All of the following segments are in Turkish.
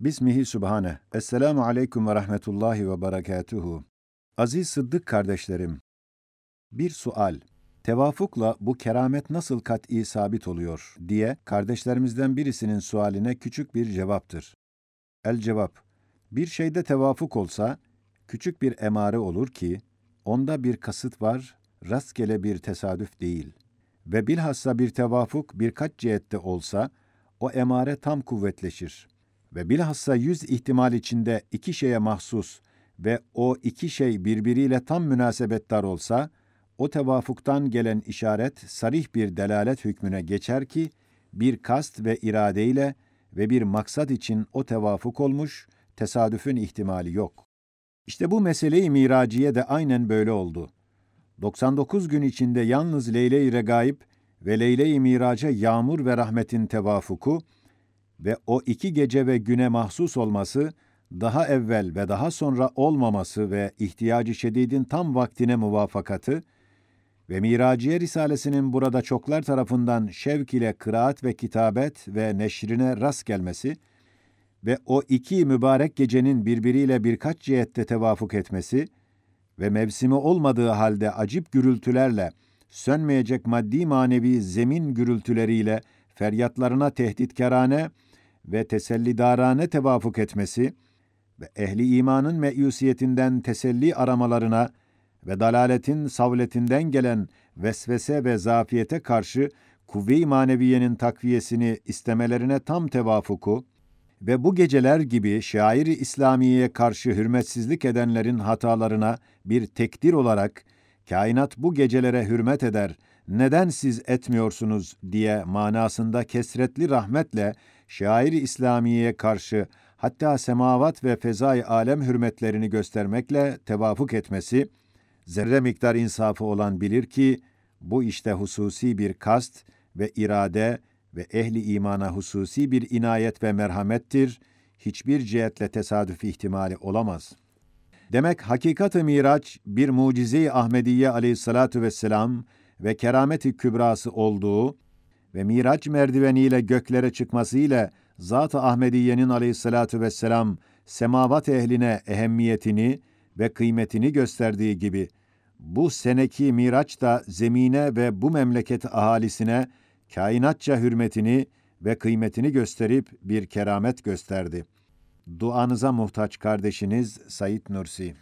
Bismihi Sübhane. Esselamu Aleyküm ve Rahmetullahi ve Berekatuhu. Aziz Sıddık kardeşlerim, bir sual. Tevafukla bu keramet nasıl kat'i sabit oluyor diye kardeşlerimizden birisinin sualine küçük bir cevaptır. El cevap. Bir şeyde tevafuk olsa küçük bir emare olur ki onda bir kasıt var, rastgele bir tesadüf değil. Ve bilhassa bir tevafuk birkaç cihette olsa o emare tam kuvvetleşir.'' Ve bilhassa yüz ihtimal içinde iki şeye mahsus ve o iki şey birbiriyle tam münasebettar olsa, o tevafuktan gelen işaret sarih bir delalet hükmüne geçer ki, bir kast ve iradeyle ve bir maksat için o tevafuk olmuş, tesadüfün ihtimali yok. İşte bu meseleyi miraciye de aynen böyle oldu. 99 gün içinde yalnız Leyle-i Regaib ve Leyle-i Miraca yağmur ve rahmetin tevafuku, ve o iki gece ve güne mahsus olması, daha evvel ve daha sonra olmaması ve ihtiyacı şedidin tam vaktine muvafakatı ve Miraciye Risalesinin burada çoklar tarafından şevk ile kıraat ve kitabet ve neşrine rast gelmesi ve o iki mübarek gecenin birbiriyle birkaç cihette tevafuk etmesi ve mevsimi olmadığı halde acip gürültülerle, sönmeyecek maddi manevi zemin gürültüleriyle feryatlarına tehditkarane ve tesellidarane tevafuk etmesi ve ehli imanın meyusiyetinden teselli aramalarına ve dalaletin savletinden gelen vesvese ve zafiyete karşı kuvve-i maneviyenin takviyesini istemelerine tam tevafuku ve bu geceler gibi şairi İslamiye'ye karşı hürmetsizlik edenlerin hatalarına bir tekdir olarak kainat bu gecelere hürmet eder, neden siz etmiyorsunuz diye manasında kesretli rahmetle şair-i İslamiye'ye karşı hatta semavat ve fezai alem hürmetlerini göstermekle tevafuk etmesi, zerre miktar insafı olan bilir ki, bu işte hususi bir kast ve irade ve ehli imana hususi bir inayet ve merhamettir, hiçbir cihetle tesadüf ihtimali olamaz. Demek hakikat-ı miraç bir mucize-i Ahmediye aleyhissalatu vesselam ve kerameti kübrası olduğu ve Miraç merdiveniyle göklere çıkmasıyla Zat-ı Ahmediye'nin aleyhissalatu vesselam semavat ehline ehemmiyetini ve kıymetini gösterdiği gibi bu seneki Miraç da zemine ve bu memleket ahalisine kainatça hürmetini ve kıymetini gösterip bir keramet gösterdi. Duanıza muhtaç kardeşiniz Said Nursi.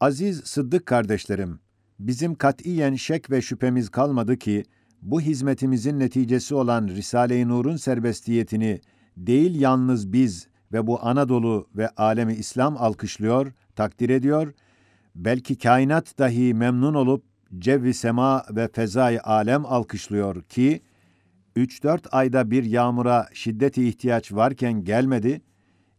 Aziz Sıddık kardeşlerim, bizim katiyen şek ve şüphemiz kalmadı ki bu hizmetimizin neticesi olan Risale-i Nur'un serbestiyetini değil yalnız biz ve bu Anadolu ve alemi İslam alkışlıyor, takdir ediyor, belki kainat dahi memnun olup cevvi sema ve fezai alem alkışlıyor ki, 3-4 ayda bir yağmura şiddeti ihtiyaç varken gelmedi,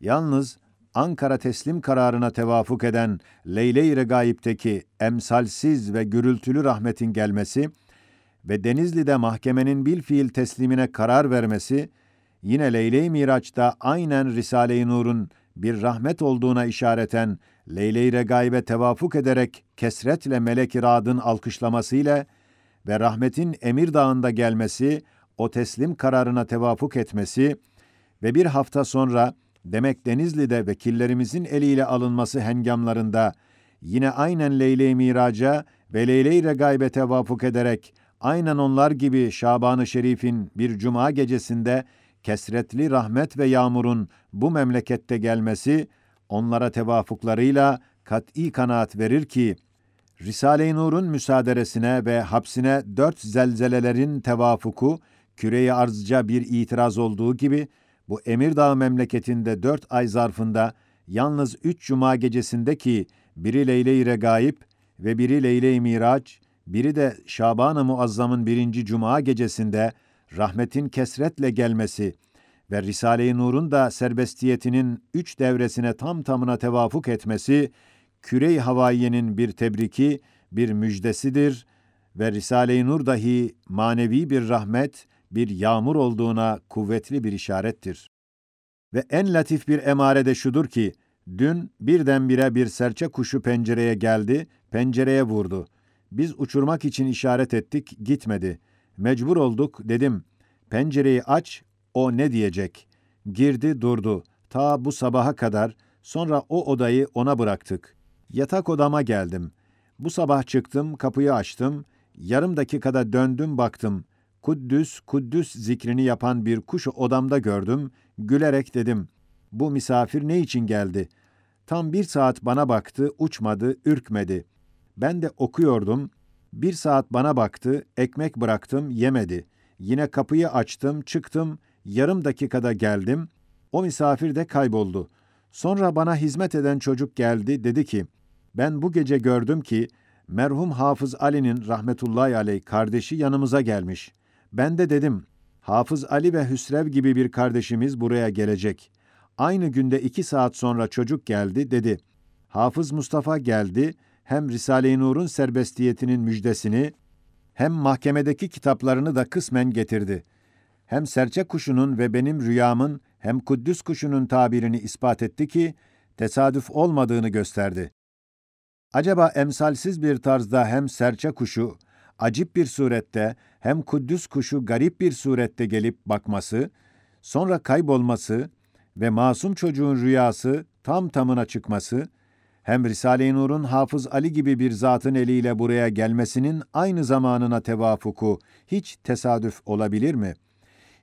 yalnız Ankara teslim kararına tevafuk eden Leyle-i Regaib'teki emsalsiz ve gürültülü rahmetin gelmesi, ve Denizli'de mahkemenin bil fiil teslimine karar vermesi, yine Leyle-i Miraç'ta aynen Risale-i Nur'un bir rahmet olduğuna işareten Leyle-i Regaib'e tevafuk ederek kesretle melek-i radın alkışlamasıyla ve rahmetin Emir Dağı'nda gelmesi, o teslim kararına tevafuk etmesi ve bir hafta sonra demek Denizli'de vekillerimizin eliyle alınması hengamlarında yine aynen Leyle-i Miraç'a ve Leyle-i Regaib'e tevafuk ederek aynen onlar gibi Şaban-ı Şerif'in bir cuma gecesinde kesretli rahmet ve yağmurun bu memlekette gelmesi onlara tevafuklarıyla kat'i kanaat verir ki Risale-i Nur'un müsaaderesine ve hapsine dört zelzelelerin tevafuku küreyi arzca bir itiraz olduğu gibi bu Emirdağ memleketinde dört ay zarfında yalnız üç cuma gecesindeki biri Leyle-i Regaib ve biri Leyle-i Miraç biri de Şaban-ı Muazzam'ın birinci cuma gecesinde rahmetin kesretle gelmesi ve Risale-i Nur'un da serbestiyetinin üç devresine tam tamına tevafuk etmesi, küre-i havaiyenin bir tebriki, bir müjdesidir ve Risale-i Nur dahi manevi bir rahmet, bir yağmur olduğuna kuvvetli bir işarettir. Ve en latif bir emare de şudur ki, dün birdenbire bir serçe kuşu pencereye geldi, pencereye vurdu. Biz uçurmak için işaret ettik, gitmedi. Mecbur olduk, dedim. Pencereyi aç, o ne diyecek? Girdi, durdu. Ta bu sabaha kadar, sonra o odayı ona bıraktık. Yatak odama geldim. Bu sabah çıktım, kapıyı açtım. Yarım dakikada döndüm baktım. Kuddüs, Kuddüs zikrini yapan bir kuş odamda gördüm. Gülerek dedim, bu misafir ne için geldi? Tam bir saat bana baktı, uçmadı, ürkmedi. Ben de okuyordum. Bir saat bana baktı, ekmek bıraktım, yemedi. Yine kapıyı açtım, çıktım, yarım dakikada geldim. O misafir de kayboldu. Sonra bana hizmet eden çocuk geldi, dedi ki, ben bu gece gördüm ki, merhum Hafız Ali'nin rahmetullahi aleyh kardeşi yanımıza gelmiş. Ben de dedim, Hafız Ali ve Hüsrev gibi bir kardeşimiz buraya gelecek. Aynı günde iki saat sonra çocuk geldi, dedi, Hafız Mustafa geldi, hem Risale-i Nur'un serbestiyetinin müjdesini, hem mahkemedeki kitaplarını da kısmen getirdi. Hem serçe kuşunun ve benim rüyamın hem Kuddüs kuşunun tabirini ispat etti ki, tesadüf olmadığını gösterdi. Acaba emsalsiz bir tarzda hem serçe kuşu, acip bir surette, hem Kuddüs kuşu garip bir surette gelip bakması, sonra kaybolması ve masum çocuğun rüyası tam tamına çıkması, hem Risale-i Nur'un Hafız Ali gibi bir zatın eliyle buraya gelmesinin aynı zamanına tevafuku hiç tesadüf olabilir mi?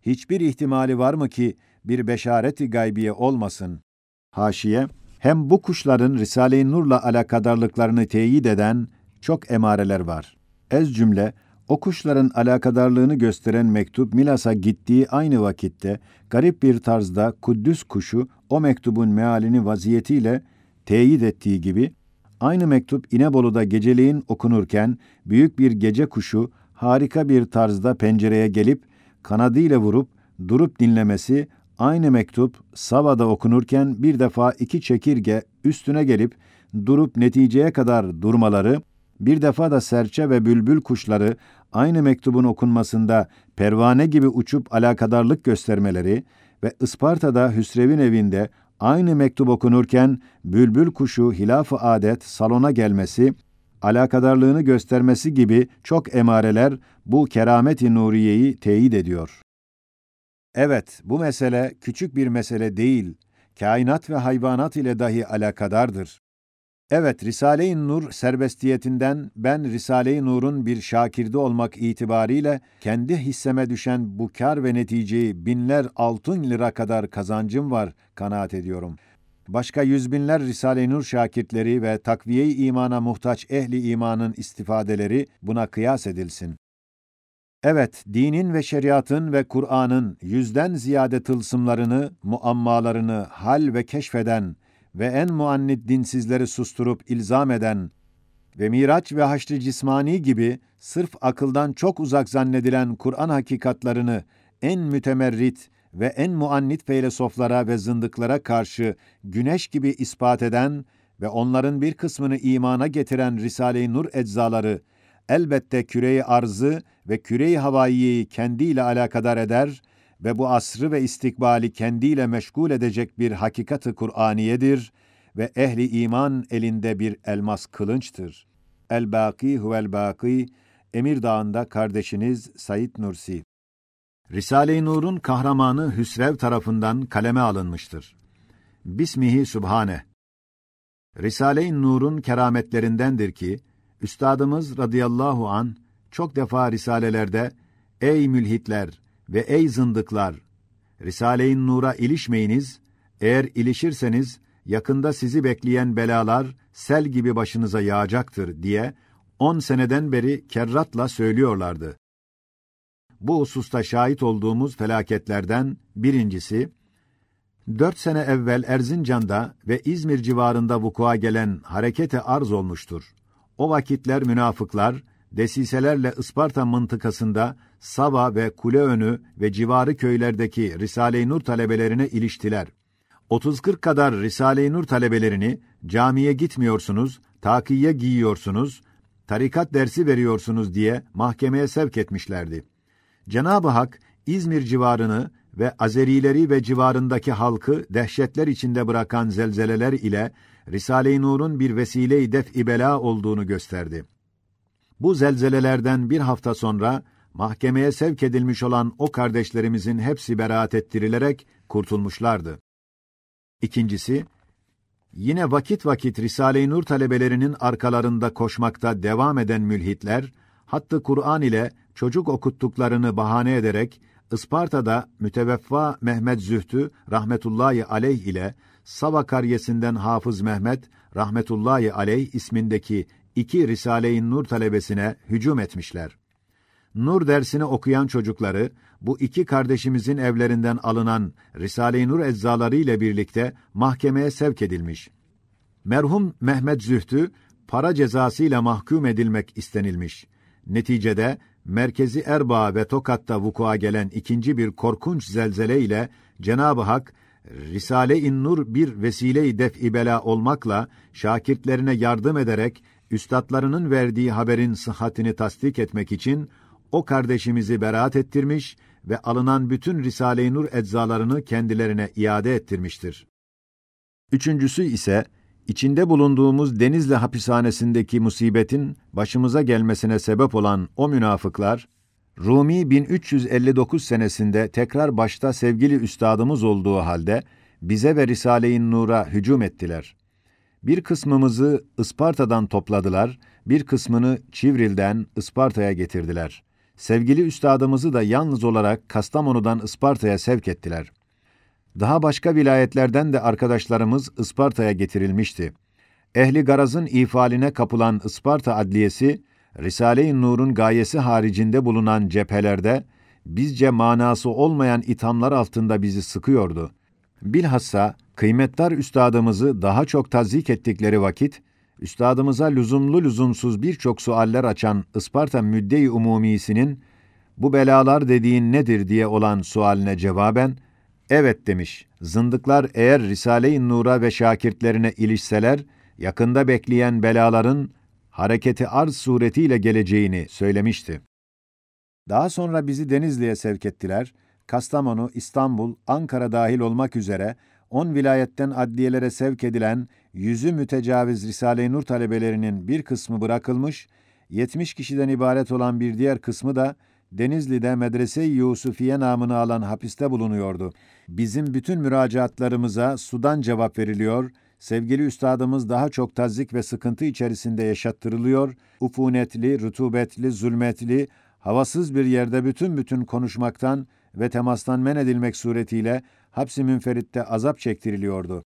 Hiçbir ihtimali var mı ki bir beşareti gaybiye olmasın? Haşiye, hem bu kuşların Risale-i Nur'la alakadarlıklarını teyit eden çok emareler var. Ez cümle, o kuşların alakadarlığını gösteren mektup Milas'a gittiği aynı vakitte garip bir tarzda Kuddüs kuşu o mektubun mealini vaziyetiyle teyit ettiği gibi, aynı mektup İnebolu'da geceleyin okunurken büyük bir gece kuşu harika bir tarzda pencereye gelip kanadıyla vurup durup dinlemesi, aynı mektup Sava'da okunurken bir defa iki çekirge üstüne gelip durup neticeye kadar durmaları, bir defa da serçe ve bülbül kuşları aynı mektubun okunmasında pervane gibi uçup alakadarlık göstermeleri ve Isparta'da Hüsrev'in evinde aynı mektup okunurken bülbül kuşu hilaf-ı adet salona gelmesi, alakadarlığını göstermesi gibi çok emareler bu keramet-i nuriyeyi teyit ediyor. Evet, bu mesele küçük bir mesele değil, kainat ve hayvanat ile dahi alakadardır. Evet, Risale-i Nur serbestiyetinden ben Risale-i Nur'un bir şakirdi olmak itibariyle kendi hisseme düşen bu kar ve neticeyi binler altın lira kadar kazancım var kanaat ediyorum. Başka yüz binler Risale-i Nur şakirtleri ve takviye-i imana muhtaç ehli imanın istifadeleri buna kıyas edilsin. Evet, dinin ve şeriatın ve Kur'an'ın yüzden ziyade tılsımlarını, muammalarını hal ve keşfeden, ve en muannid dinsizleri susturup ilzam eden ve Miraç ve Haşr-ı Cismani gibi sırf akıldan çok uzak zannedilen Kur'an hakikatlarını en mütemerrit ve en muannit feylesoflara ve zındıklara karşı güneş gibi ispat eden ve onların bir kısmını imana getiren Risale-i Nur eczaları elbette küreyi arzı ve küreyi havaiyeyi kendiyle alakadar eder ve bu asrı ve istikbali kendiyle meşgul edecek bir hakikati Kur'aniyedir ve ehli iman elinde bir elmas kılınçtır. El-Baki huvel-Baki, Emir Dağı'nda kardeşiniz Said Nursi. Risale-i Nur'un kahramanı Hüsrev tarafından kaleme alınmıştır. Bismihi Sübhane. Risale-i Nur'un kerametlerindendir ki, Üstadımız radıyallahu an çok defa risalelerde, Ey mülhitler, ve ey zındıklar! Risale-i Nur'a ilişmeyiniz, eğer ilişirseniz, yakında sizi bekleyen belalar sel gibi başınıza yağacaktır diye on seneden beri kerratla söylüyorlardı. Bu hususta şahit olduğumuz felaketlerden birincisi, dört sene evvel Erzincan'da ve İzmir civarında vukua gelen harekete arz olmuştur. O vakitler münafıklar, desiselerle Isparta mıntıkasında Sava ve Kuleönü ve civarı köylerdeki Risale-i Nur talebelerine iliştiler. 30-40 kadar Risale-i Nur talebelerini camiye gitmiyorsunuz, takiye giyiyorsunuz, tarikat dersi veriyorsunuz diye mahkemeye sevk etmişlerdi. Cenab-ı Hak İzmir civarını ve Azerileri ve civarındaki halkı dehşetler içinde bırakan zelzeleler ile Risale-i Nur'un bir vesile-i def-i bela olduğunu gösterdi. Bu zelzelelerden bir hafta sonra mahkemeye sevk edilmiş olan o kardeşlerimizin hepsi beraat ettirilerek kurtulmuşlardı. İkincisi, yine vakit vakit Risale-i Nur talebelerinin arkalarında koşmakta devam eden mülhitler, hattı Kur'an ile çocuk okuttuklarını bahane ederek, Isparta'da müteveffa Mehmet Zühtü rahmetullahi aleyh ile Sava karyesinden Hafız Mehmet rahmetullahi aleyh ismindeki iki Risale-i Nur talebesine hücum etmişler. Nur dersini okuyan çocukları bu iki kardeşimizin evlerinden alınan Risale-i Nur eczaları ile birlikte mahkemeye sevk edilmiş. Merhum Mehmet Zühtü para cezasıyla mahkum edilmek istenilmiş. Neticede merkezi Erbaa ve Tokat'ta vukua gelen ikinci bir korkunç zelzele ile Cenab-ı Hak Risale-i Nur bir vesile-i def-i bela olmakla şakirtlerine yardım ederek üstadlarının verdiği haberin sıhhatini tasdik etmek için o kardeşimizi beraat ettirmiş ve alınan bütün Risale-i Nur eczalarını kendilerine iade ettirmiştir. Üçüncüsü ise içinde bulunduğumuz Denizli hapishanesindeki musibetin başımıza gelmesine sebep olan o münafıklar Rumi 1359 senesinde tekrar başta sevgili üstadımız olduğu halde bize ve Risale-i Nur'a hücum ettiler. Bir kısmımızı Isparta'dan topladılar, bir kısmını Çivril'den Isparta'ya getirdiler. Sevgili üstadımızı da yalnız olarak Kastamonu'dan Isparta'ya sevk ettiler. Daha başka vilayetlerden de arkadaşlarımız Isparta'ya getirilmişti. Ehli garazın ifaline kapılan Isparta Adliyesi, Risale-i Nur'un gayesi haricinde bulunan cephelerde, bizce manası olmayan ithamlar altında bizi sıkıyordu. Bilhassa kıymetdar üstadımızı daha çok tazik ettikleri vakit, üstadımıza lüzumlu lüzumsuz birçok sualler açan Isparta Müdde-i Umumisinin, bu belalar dediğin nedir diye olan sualine cevaben, evet demiş, zındıklar eğer Risale-i Nur'a ve şakirtlerine ilişseler, yakında bekleyen belaların hareketi arz suretiyle geleceğini söylemişti. Daha sonra bizi Denizli'ye sevk ettiler. Kastamonu, İstanbul, Ankara dahil olmak üzere 10 vilayetten adliyelere sevk edilen yüzü mütecaviz Risale-i Nur talebelerinin bir kısmı bırakılmış, 70 kişiden ibaret olan bir diğer kısmı da Denizli'de Medrese-i Yusufiye namını alan hapiste bulunuyordu. Bizim bütün müracaatlarımıza sudan cevap veriliyor, sevgili üstadımız daha çok tazik ve sıkıntı içerisinde yaşattırılıyor, ufunetli, rutubetli, zulmetli, havasız bir yerde bütün bütün konuşmaktan ve temastan men edilmek suretiyle hapsi münferitte azap çektiriliyordu.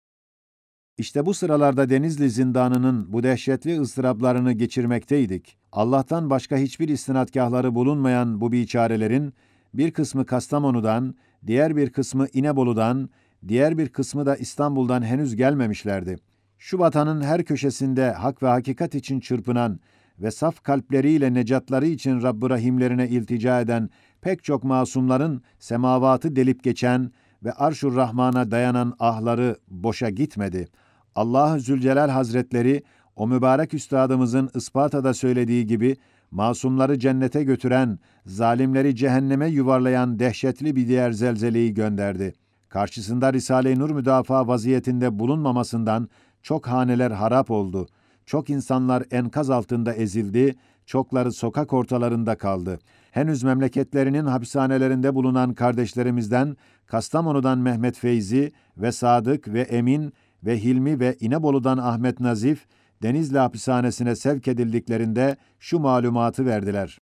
İşte bu sıralarda Denizli zindanının bu dehşetli ıstıraplarını geçirmekteydik. Allah'tan başka hiçbir istinadgahları bulunmayan bu biçarelerin bir kısmı Kastamonu'dan, diğer bir kısmı İnebolu'dan, diğer bir kısmı da İstanbul'dan henüz gelmemişlerdi. Şu vatanın her köşesinde hak ve hakikat için çırpınan ve saf kalpleriyle necatları için Rabb-ı Rahimlerine iltica eden pek çok masumların semavatı delip geçen ve Arşur Rahman'a dayanan ahları boşa gitmedi. Allah Zülcelal Hazretleri o mübarek üstadımızın Isparta'da söylediği gibi masumları cennete götüren, zalimleri cehenneme yuvarlayan dehşetli bir diğer zelzeleyi gönderdi. Karşısında Risale-i Nur müdafaa vaziyetinde bulunmamasından çok haneler harap oldu. Çok insanlar enkaz altında ezildi, çokları sokak ortalarında kaldı. Henüz memleketlerinin hapishanelerinde bulunan kardeşlerimizden Kastamonu'dan Mehmet Feyzi ve Sadık ve Emin ve Hilmi ve İnebolu'dan Ahmet Nazif, Denizli hapishanesine sevk edildiklerinde şu malumatı verdiler.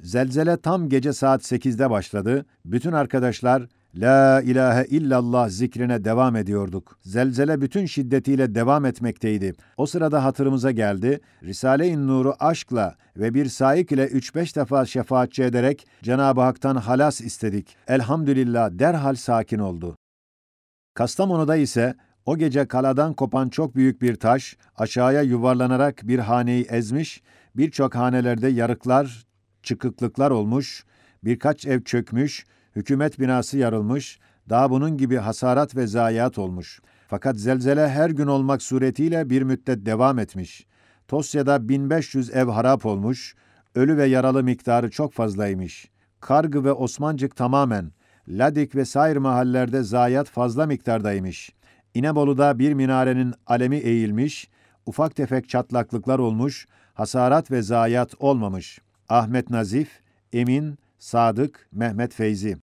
Zelzele tam gece saat 8'de başladı. Bütün arkadaşlar La ilahe illallah zikrine devam ediyorduk. Zelzele bütün şiddetiyle devam etmekteydi. O sırada hatırımıza geldi. Risale-i Nur'u aşkla ve bir saik ile üç beş defa şefaatçi ederek Cenab-ı Hak'tan halas istedik. Elhamdülillah derhal sakin oldu. Kastamonu'da ise o gece kaladan kopan çok büyük bir taş aşağıya yuvarlanarak bir haneyi ezmiş, birçok hanelerde yarıklar, çıkıklıklar olmuş, birkaç ev çökmüş, hükümet binası yarılmış, daha bunun gibi hasarat ve zayiat olmuş. Fakat zelzele her gün olmak suretiyle bir müddet devam etmiş. Tosya'da 1500 ev harap olmuş, ölü ve yaralı miktarı çok fazlaymış. Kargı ve Osmancık tamamen, Ladik ve sair mahallerde zayiat fazla miktardaymış. İnebolu'da bir minarenin alemi eğilmiş, ufak tefek çatlaklıklar olmuş, hasarat ve zayiat olmamış. Ahmet Nazif, Emin, Sadık, Mehmet Feyzi.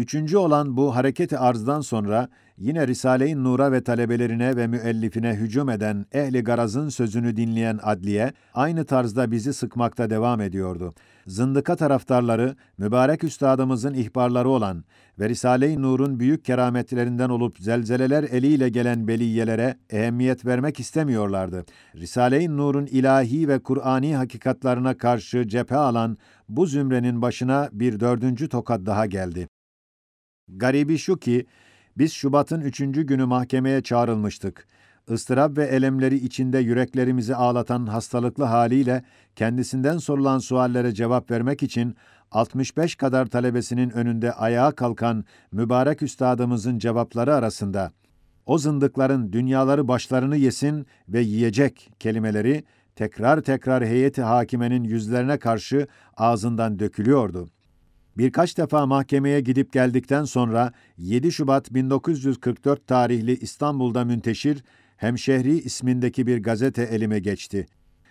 Üçüncü olan bu hareketi arzdan sonra yine Risale-i Nur'a ve talebelerine ve müellifine hücum eden ehli garazın sözünü dinleyen adliye aynı tarzda bizi sıkmakta devam ediyordu. Zındıka taraftarları mübarek üstadımızın ihbarları olan ve Risale-i Nur'un büyük kerametlerinden olup zelzeleler eliyle gelen beliyelere ehemmiyet vermek istemiyorlardı. Risale-i Nur'un ilahi ve Kur'ani hakikatlarına karşı cephe alan bu zümrenin başına bir dördüncü tokat daha geldi. Garibi şu ki, biz Şubat'ın üçüncü günü mahkemeye çağrılmıştık. Istırap ve elemleri içinde yüreklerimizi ağlatan hastalıklı haliyle kendisinden sorulan suallere cevap vermek için 65 kadar talebesinin önünde ayağa kalkan mübarek üstadımızın cevapları arasında o zındıkların dünyaları başlarını yesin ve yiyecek kelimeleri tekrar tekrar heyeti hakimenin yüzlerine karşı ağzından dökülüyordu. Birkaç defa mahkemeye gidip geldikten sonra 7 Şubat 1944 tarihli İstanbul'da münteşir Hemşehri ismindeki bir gazete elime geçti.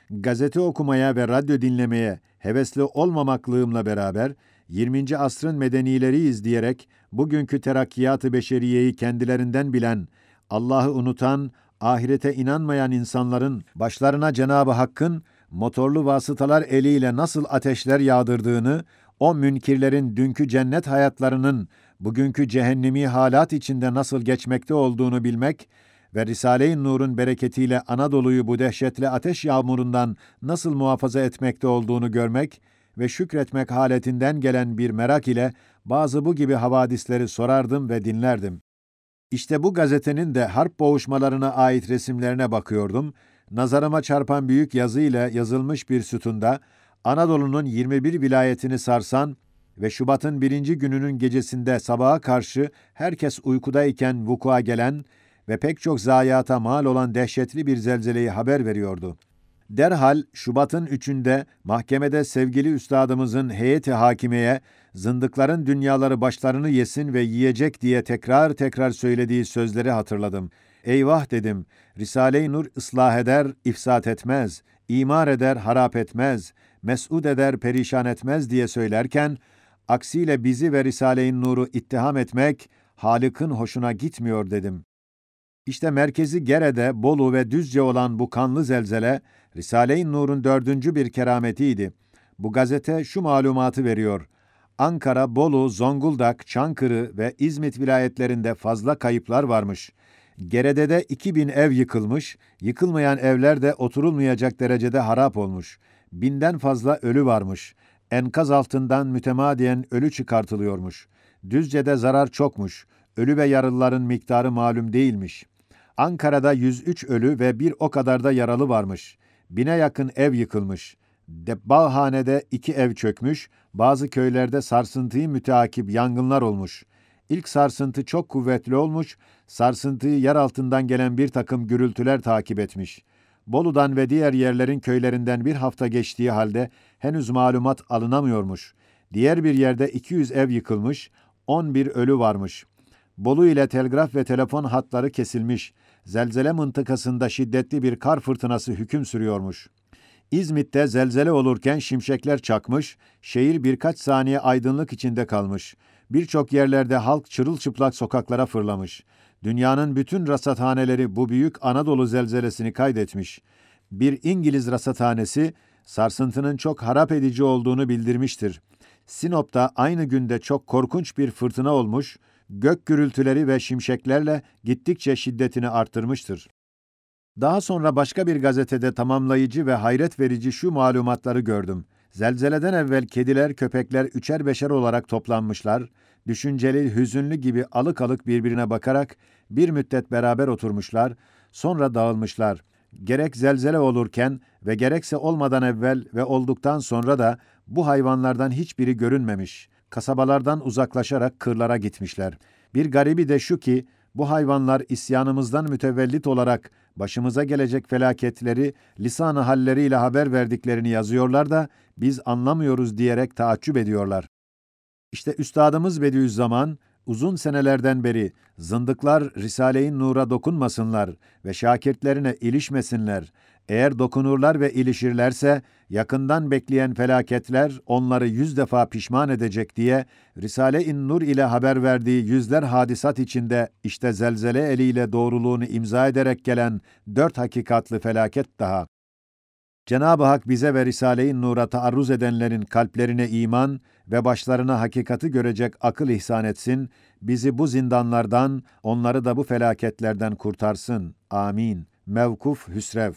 Gazete okumaya ve radyo dinlemeye hevesli olmamaklığımla beraber 20. asrın medenileriyiz diyerek bugünkü terakkiyat-ı beşeriyeyi kendilerinden bilen, Allah'ı unutan, ahirete inanmayan insanların başlarına Cenab-ı Hakk'ın motorlu vasıtalar eliyle nasıl ateşler yağdırdığını, o münkirlerin dünkü cennet hayatlarının bugünkü cehennemi halat içinde nasıl geçmekte olduğunu bilmek ve Risale-i Nur'un bereketiyle Anadolu'yu bu dehşetli ateş yağmurundan nasıl muhafaza etmekte olduğunu görmek ve şükretmek haletinden gelen bir merak ile bazı bu gibi havadisleri sorardım ve dinlerdim. İşte bu gazetenin de harp boğuşmalarına ait resimlerine bakıyordum. Nazarıma çarpan büyük yazı ile yazılmış bir sütunda Anadolu'nun 21 vilayetini sarsan ve Şubat'ın birinci gününün gecesinde sabaha karşı herkes uykudayken vukua gelen ve pek çok zayiata mal olan dehşetli bir zelzeleyi haber veriyordu. Derhal Şubat'ın üçünde mahkemede sevgili üstadımızın heyeti hakimeye zındıkların dünyaları başlarını yesin ve yiyecek diye tekrar tekrar söylediği sözleri hatırladım. Eyvah dedim, Risale-i Nur ıslah eder, ifsat etmez, imar eder, harap etmez, mes'ud eder, perişan etmez diye söylerken, aksiyle bizi ve Risale-i Nur'u ittiham etmek, Halık'ın hoşuna gitmiyor dedim. İşte merkezi Gere'de, Bolu ve Düzce olan bu kanlı zelzele, Risale-i Nur'un dördüncü bir kerametiydi. Bu gazete şu malumatı veriyor. Ankara, Bolu, Zonguldak, Çankırı ve İzmit vilayetlerinde fazla kayıplar varmış. Gere'de de 2000 ev yıkılmış, yıkılmayan evler de oturulmayacak derecede harap olmuş. Binden fazla ölü varmış. Enkaz altından mütemadiyen ölü çıkartılıyormuş. Düzce'de zarar çokmuş. Ölü ve yaralıların miktarı malum değilmiş. Ankara'da 103 ölü ve bir o kadar da yaralı varmış. Bine yakın ev yıkılmış. Debbağhane'de iki ev çökmüş, bazı köylerde sarsıntıyı müteakip yangınlar olmuş. İlk sarsıntı çok kuvvetli olmuş, sarsıntıyı yer altından gelen bir takım gürültüler takip etmiş. Bolu'dan ve diğer yerlerin köylerinden bir hafta geçtiği halde henüz malumat alınamıyormuş. Diğer bir yerde 200 ev yıkılmış, 11 ölü varmış. Bolu ile telgraf ve telefon hatları kesilmiş. Zelzele mıntıkasında şiddetli bir kar fırtınası hüküm sürüyormuş. İzmit'te zelzele olurken şimşekler çakmış, şehir birkaç saniye aydınlık içinde kalmış. Birçok yerlerde halk çırılçıplak sokaklara fırlamış. Dünyanın bütün rasathaneleri bu büyük Anadolu zelzelesini kaydetmiş. Bir İngiliz rasathanesi sarsıntının çok harap edici olduğunu bildirmiştir. Sinop'ta aynı günde çok korkunç bir fırtına olmuş, gök gürültüleri ve şimşeklerle gittikçe şiddetini arttırmıştır. Daha sonra başka bir gazetede tamamlayıcı ve hayret verici şu malumatları gördüm. Zelzeleden evvel kediler, köpekler üçer beşer olarak toplanmışlar, düşünceli, hüzünlü gibi alık alık birbirine bakarak bir müddet beraber oturmuşlar, sonra dağılmışlar. Gerek zelzele olurken ve gerekse olmadan evvel ve olduktan sonra da bu hayvanlardan hiçbiri görünmemiş. Kasabalardan uzaklaşarak kırlara gitmişler. Bir garibi de şu ki, bu hayvanlar isyanımızdan mütevellit olarak başımıza gelecek felaketleri lisan-ı halleriyle haber verdiklerini yazıyorlar da biz anlamıyoruz diyerek taaccüp ediyorlar. İşte Üstadımız Bediüzzaman, uzun senelerden beri zındıklar Risale-i Nur'a dokunmasınlar ve şakirtlerine ilişmesinler, Eğer dokunurlar ve ilişirlerse, yakından bekleyen felaketler onları yüz defa pişman edecek diye, Risale-i Nur ile haber verdiği yüzler hadisat içinde işte zelzele eliyle doğruluğunu imza ederek gelen dört hakikatlı felaket daha. Cenab-ı Hak bize ve Risale-i Nur'a taarruz edenlerin kalplerine iman ve başlarına hakikati görecek akıl ihsan etsin, bizi bu zindanlardan, onları da bu felaketlerden kurtarsın. Amin. Mevkuf Hüsrev